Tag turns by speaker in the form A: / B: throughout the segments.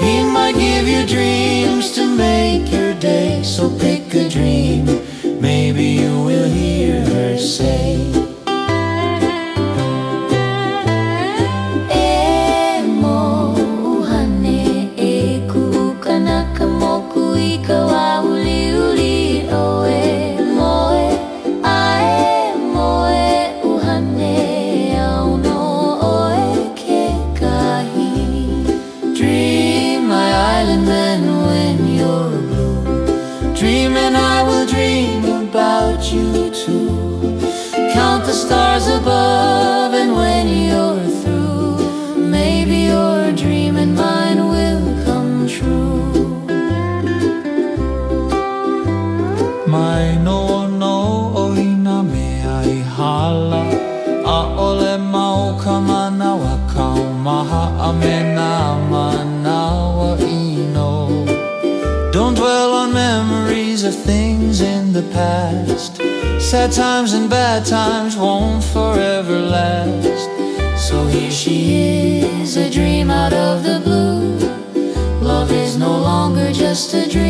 A: He might give you dreams to make your day So pick a dream,
B: Dream and I will dream about you too Count the stars above, and when you're through, maybe your dream and mine will come true.
A: Mai no no o ina mea i hala A ole mau ka manawa kau maha a me of things in the past. Sad times and bad times won't forever last. So here she
B: Is a dream out of the blue. Love is no longer just a dream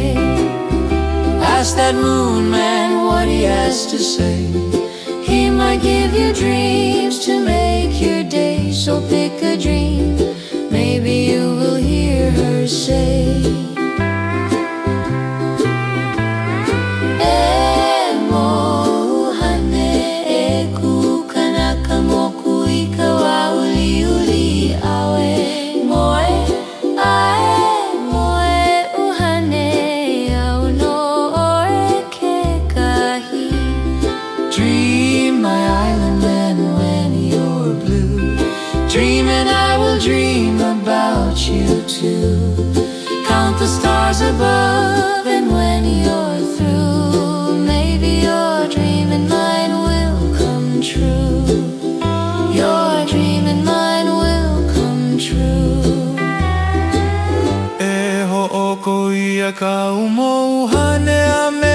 A: bay, ask that moon man what he has to say.
B: He might give you dreams to make your day. So pick a dream, maybe you will hear her say.
A: Dream my island and when you're blue, dream and I will dream about you too.
B: Count the stars above, and when you're through, maybe your dream and mine will come true. Your dream and mine will come true.
A: E ho o ko ia ka umo hane a me